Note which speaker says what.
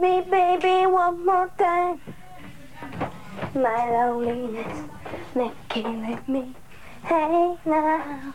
Speaker 1: me, baby, one more time. My loneliness, they killing me. Hey now.